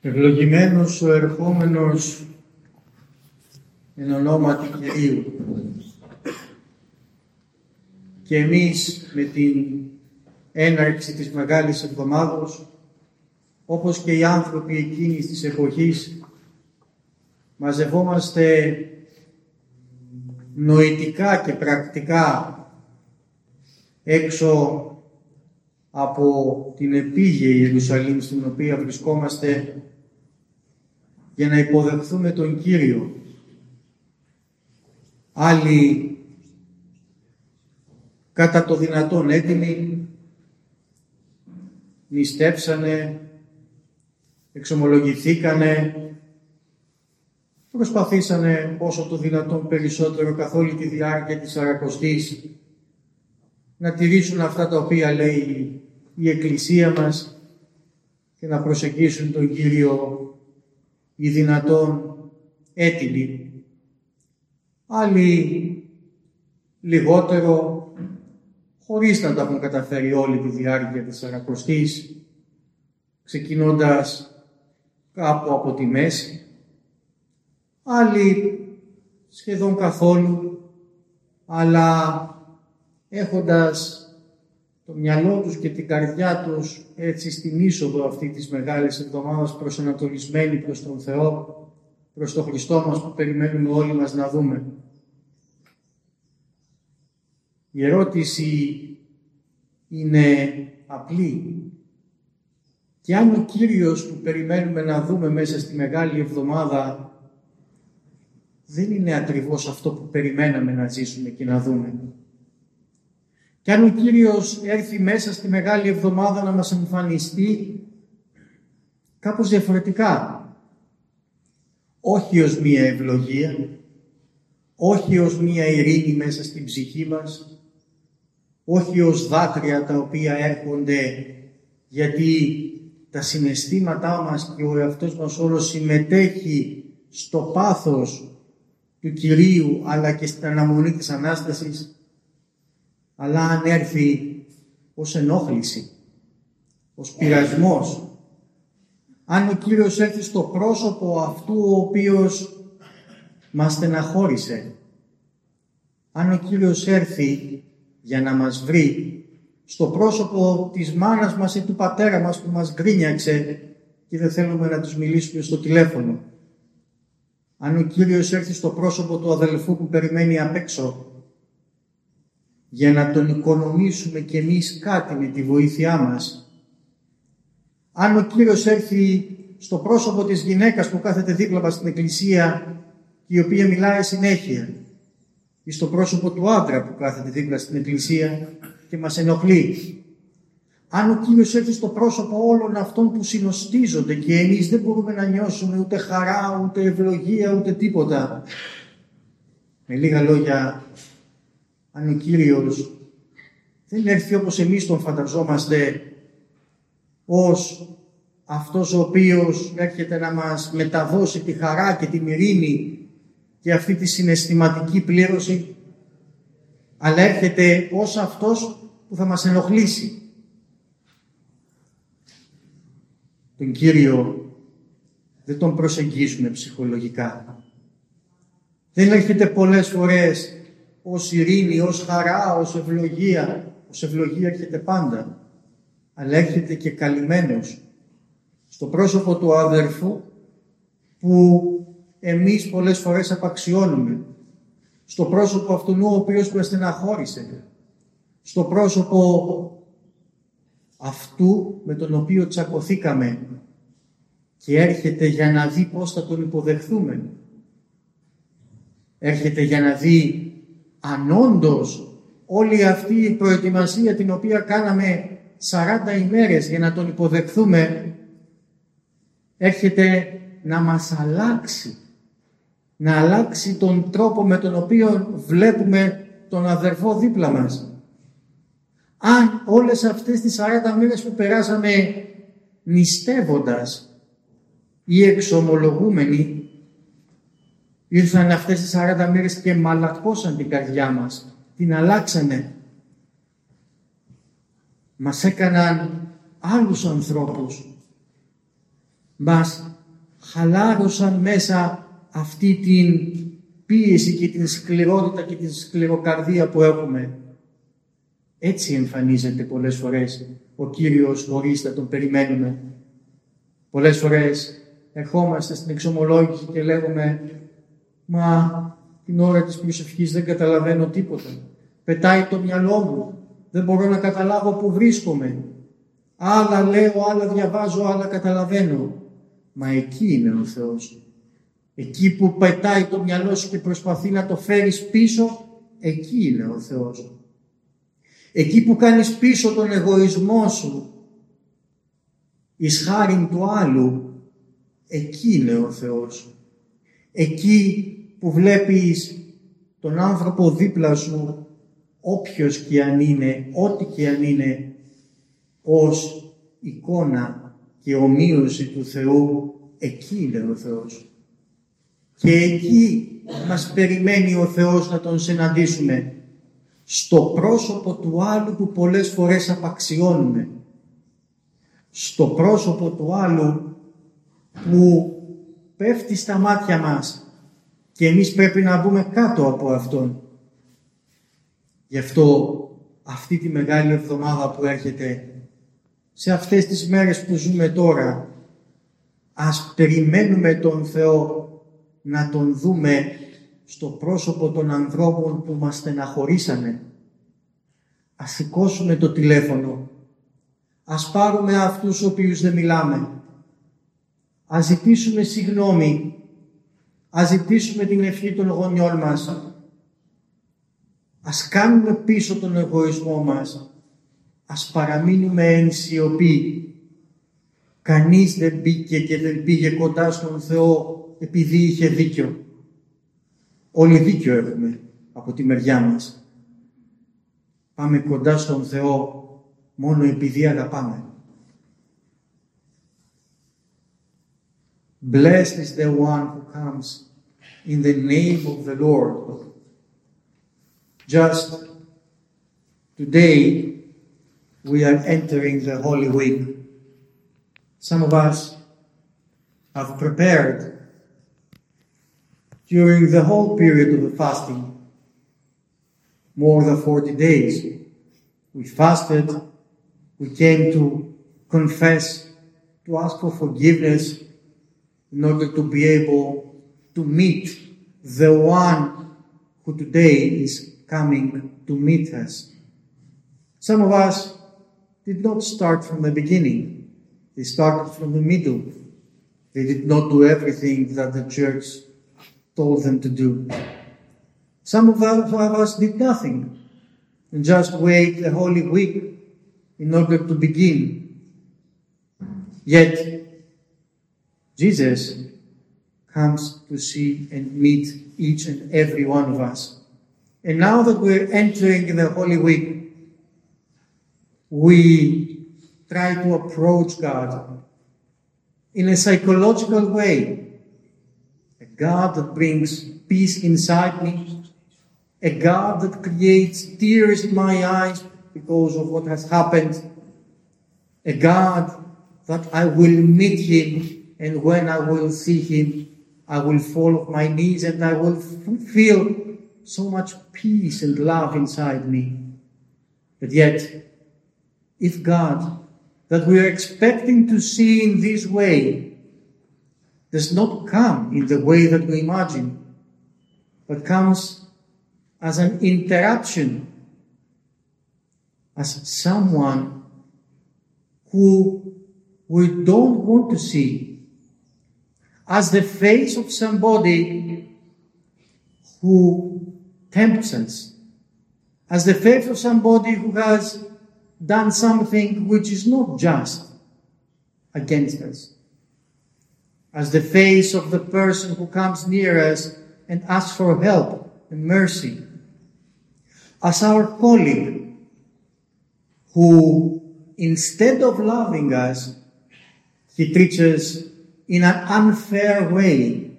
Ευλογημένος ο ερχόμενος εν ονόματι Κυρίου. Και εμείς με την έναρξη της Μεγάλης Εβδομάδος, όπως και οι άνθρωποι εκείνης της εποχής, μαζευόμαστε νοητικά και πρακτικά έξω από την επίγεια Ιερουσαλήμ στην οποία βρισκόμαστε για να υποδεχθούμε τον Κύριο. Άλλοι κατά το δυνατόν έτοιμοι νηστέψανε, εξομολογηθήκανε, προσπαθήσανε όσο το δυνατόν περισσότερο καθ' όλη τη διάρκεια της Αρακοστής να τηρήσουν αυτά τα οποία λέει η Εκκλησία μας και να προσεγγίσουν τον Κύριο οι δυνατόν έτοιμοι. Άλλοι λιγότερο, χωρίς να τα έχουν καταφέρει όλη τη διάρκεια της Σαρακοστής, ξεκινώντας κάπου από τη μέση. Άλλοι σχεδόν καθόλου, αλλά έχοντας το μυαλό τους και την καρδιά τους έτσι στην είσοδο αυτή της Μεγάλης Εβδομάδας προσανατολισμένοι προς τον Θεό, προς τον Χριστό μας που περιμένουμε όλοι μας να δούμε. Η ερώτηση είναι απλή. Και αν ο Κύριος που περιμένουμε να δούμε μέσα στη Μεγάλη Εβδομάδα δεν είναι ακριβώς αυτό που περιμέναμε να ζήσουμε και να δούμε. Και αν ο Κύριος έρθει μέσα στη Μεγάλη Εβδομάδα να μας εμφανιστεί κάπως διαφορετικά. Όχι ως μία ευλογία, όχι ως μία ειρήνη μέσα στην ψυχή μας, όχι ως δάκρυα τα οποία έρχονται γιατί τα συναισθήματά μας και ο εαυτός μας όλος συμμετέχει στο πάθος του Κυρίου αλλά και στην αναμονή της Ανάστασης αλλά αν έρθει ως ενόχληση, ως πειρασμός, αν ο Κύριος έρθει στο πρόσωπο αυτού ο οποίος μας στεναχώρησε, αν ο Κύριος έρθει για να μας βρει στο πρόσωπο της μάνας μας ή του πατέρα μας που μας γκρίνιαξε και δεν θέλουμε να τους μιλήσουμε στο τηλέφωνο. Αν ο Κύριος έρθει στο πρόσωπο του αδελφού που περιμένει απ' έξω για να τον οικονομήσουμε κι εμείς κάτι με τη βοήθειά μας. Αν ο Κύριος έρθει στο πρόσωπο της γυναίκας που κάθεται δίπλα μας στην εκκλησία και η οποία μιλάει συνέχεια ή στο πρόσωπο του άντρα που κάθεται δίπλα στην εκκλησία και μας ενοχλεί. Αν ο Κύριος έρθει στο πρόσωπο όλων αυτών που συνοστίζονται και εμείς δεν μπορούμε να νιώσουμε ούτε χαρά, ούτε ευλογία, ούτε τίποτα. Με λίγα λόγια, αν ο Κύριος δεν έρθει όπως εμείς τον φανταζόμαστε ως αυτός ο οποίος έρχεται να μας μεταδώσει τη χαρά και τη ειρήνη και αυτή τη συναισθηματική πλήρωση αλλά έρχεται ως αυτός που θα μας ενοχλήσει. Τον Κύριο δεν τον προσεγγίζουμε ψυχολογικά. Δεν έρχεται πολλές φορές ως ειρήνη, ως χαρά, ως ευλογία. Ως ευλογία έρχεται πάντα, αλλά έρχεται και καλυμμένος. Στο πρόσωπο του αδερφού που εμείς πολλές φορές απαξιώνουμε, στο πρόσωπο αυτού ο οποίος μας στεναχώρησε, στο πρόσωπο αυτού με τον οποίο τσακωθήκαμε. Και έρχεται για να δει πώς θα τον υποδεχθούμε. Έρχεται για να δει αν όντως όλη αυτή η προετοιμασία την οποία κάναμε 40 ημέρες για να τον υποδεχθούμε έρχεται να μας αλλάξει να αλλάξει τον τρόπο με τον οποίο βλέπουμε τον αδερφό δίπλα μας. Αν όλες αυτές τις 40 μήνες που περάσαμε νηστεύοντας ή εξομολογούμενοι Ήρθαν αυτές τις 40 μέρες και μαλακώσαν την καρδιά μας. Την αλλάξανε. Μας έκαναν άλλους ανθρώπους. μας χαλάρωσαν μέσα αυτή την πίεση και την σκληρότητα και την σκληροκαρδία που έχουμε. Έτσι εμφανίζεται πολλές φορές ο Κύριος χωρίς να τον περιμένουμε. Πολλές φορές ερχόμαστε στην εξομολόγηση και λέγουμε «Μα την ώρα της προσευχής δεν καταλαβαίνω τίποτα. Πετάει το μυαλό μου. Δεν μπορώ να καταλάβω που βρίσκομαι. Άλλα λέω, άλλα διαβάζω, άλλα καταλαβαίνω. Μα εκεί είναι ο Θεός. Εκεί που πετάει το μυαλό σου και προσπαθεί να το φέρεις πίσω, εκεί είναι ο Θεός. Εκεί που κάνεις πίσω τον εγωισμό σου, εις χάριν του άλλου, εκεί είναι ο Θεός. Εκεί που βλέπεις τον άνθρωπο δίπλα σου, όποιος και αν είναι, ό,τι και αν είναι, ως εικόνα και ομοίωση του Θεού, εκεί είναι ο Θεός. Και εκεί μας περιμένει ο Θεός να τον συναντήσουμε στο πρόσωπο του άλλου που πολλές φορές απαξιώνουμε. Στο πρόσωπο του άλλου που πέφτει στα μάτια μας και εμείς πρέπει να μπούμε κάτω από Αυτόν. Γι' αυτό αυτή τη μεγάλη εβδομάδα που έρχεται, σε αυτές τις μέρες που ζούμε τώρα, ας περιμένουμε τον Θεό να τον δούμε στο πρόσωπο των ανθρώπων που μας στεναχωρήσανε. Ας σηκώσουμε το τηλέφωνο. Ας πάρουμε αυτούς ο οποίους δεν μιλάμε. Ας ζητήσουμε συγνώμη. Ας ζητήσουμε την ευχή των γονιών μας. Ας κάνουμε πίσω τον εγωισμό μας. Ας παραμείνουμε εν σιωπή. Κανείς δεν μπήκε και δεν πήγε κοντά στον Θεό επειδή είχε δίκιο. Όλοι δίκιο έχουμε από τη μεριά μας. Πάμε κοντά στον Θεό μόνο επειδή αγαπάμε. Blessed is the one who comes in the name of the Lord. Just today we are entering the Holy Week. Some of us have prepared during the whole period of the fasting, more than 40 days. We fasted, we came to confess, to ask for forgiveness in order to be able to meet the one who today is coming to meet us. Some of us did not start from the beginning. They started from the middle. They did not do everything that the church told them to do. Some of us did nothing and just wait the Holy Week in order to begin. Yet, Jesus comes to see and meet each and every one of us. And now that we're entering the Holy Week, we try to approach God in a psychological way. A God that brings peace inside me, a God that creates tears in my eyes because of what has happened, a God that I will meet Him, and when I will see Him, I will fall on my knees and I will feel so much peace and love inside me. But yet, if God, that we are expecting to see in this way, does not come in the way that we imagine, but comes as an interruption, as someone who we don't want to see, as the face of somebody who tempts us, as the face of somebody who has done something which is not just against us as the face of the person who comes near us and asks for help and mercy, as our colleague who, instead of loving us, he treats us in an unfair way,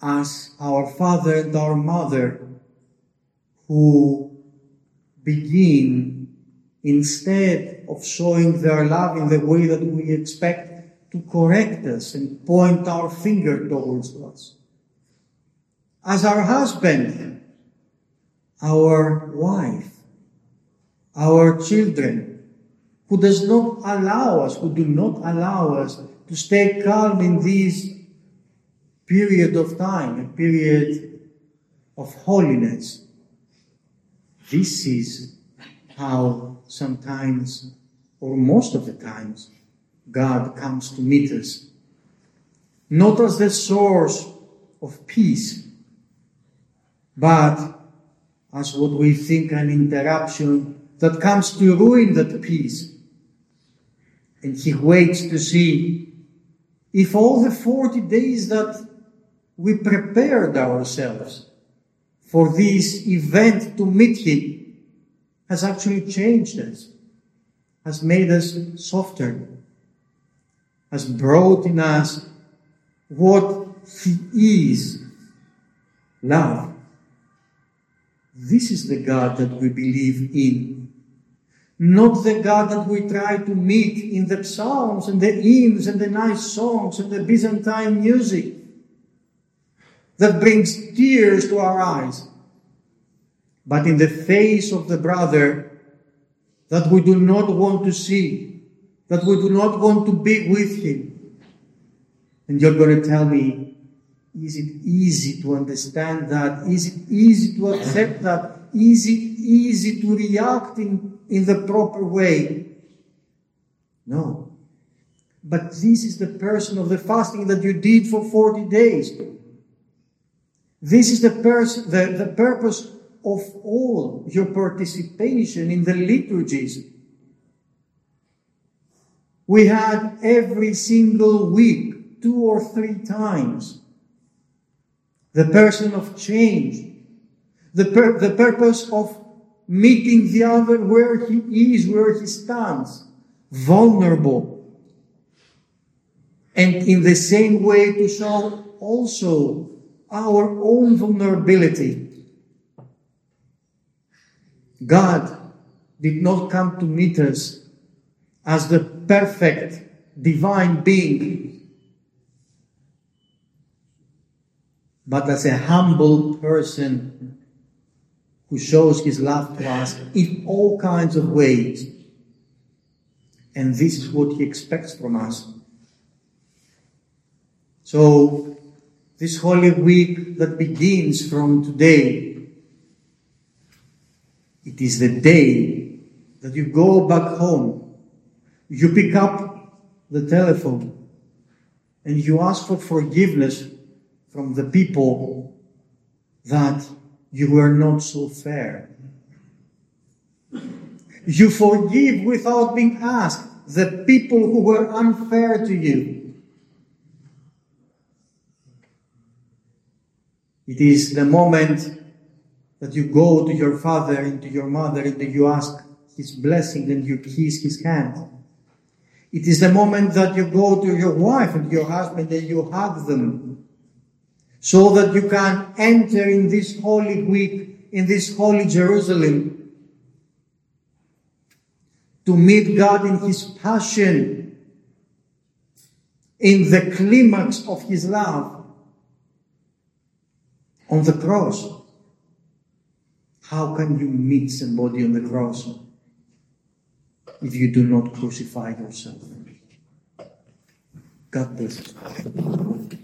as our father and our mother who begin instead of showing their love in the way that we expect to correct us and point our finger towards us. As our husband, our wife, our children, who does not allow us, who do not allow us to stay calm in this period of time, a period of holiness. This is how sometimes, or most of the times, God comes to meet us. Not as the source of peace, but as what we think an interruption that comes to ruin that peace. And he waits to see if all the 40 days that we prepared ourselves for this event to meet him has actually changed us, has made us softer, has brought in us what he is, love. This is the God that we believe in. Not the God that we try to meet in the psalms and the hymns and the nice songs and the Byzantine music that brings tears to our eyes. But in the face of the brother that we do not want to see, that we do not want to be with him. And you're going to tell me, is it easy to understand that? Is it easy to accept that? Is it easy to react in, in the proper way? No. But this is the person of the fasting that you did for 40 days. This is the, pers- the, the purpose of all your participation in the liturgies we had every single week, two or three times, the person of change, the, pur- the purpose of meeting the other where he is, where he stands, vulnerable. And in the same way to show also our own vulnerability. God did not come to meet us as the perfect divine being, but as a humble person who shows his love to us in all kinds of ways. And this is what he expects from us. So, this Holy Week that begins from today, it is the day that you go back home you pick up the telephone and you ask for forgiveness from the people that you were not so fair. You forgive without being asked the people who were unfair to you. It is the moment that you go to your father and to your mother and you ask his blessing and you kiss his hand. It is the moment that you go to your wife and your husband and you hug them so that you can enter in this holy week, in this holy Jerusalem to meet God in His passion, in the climax of His love on the cross. How can you meet somebody on the cross? if you do not crucify yourself. God bless you.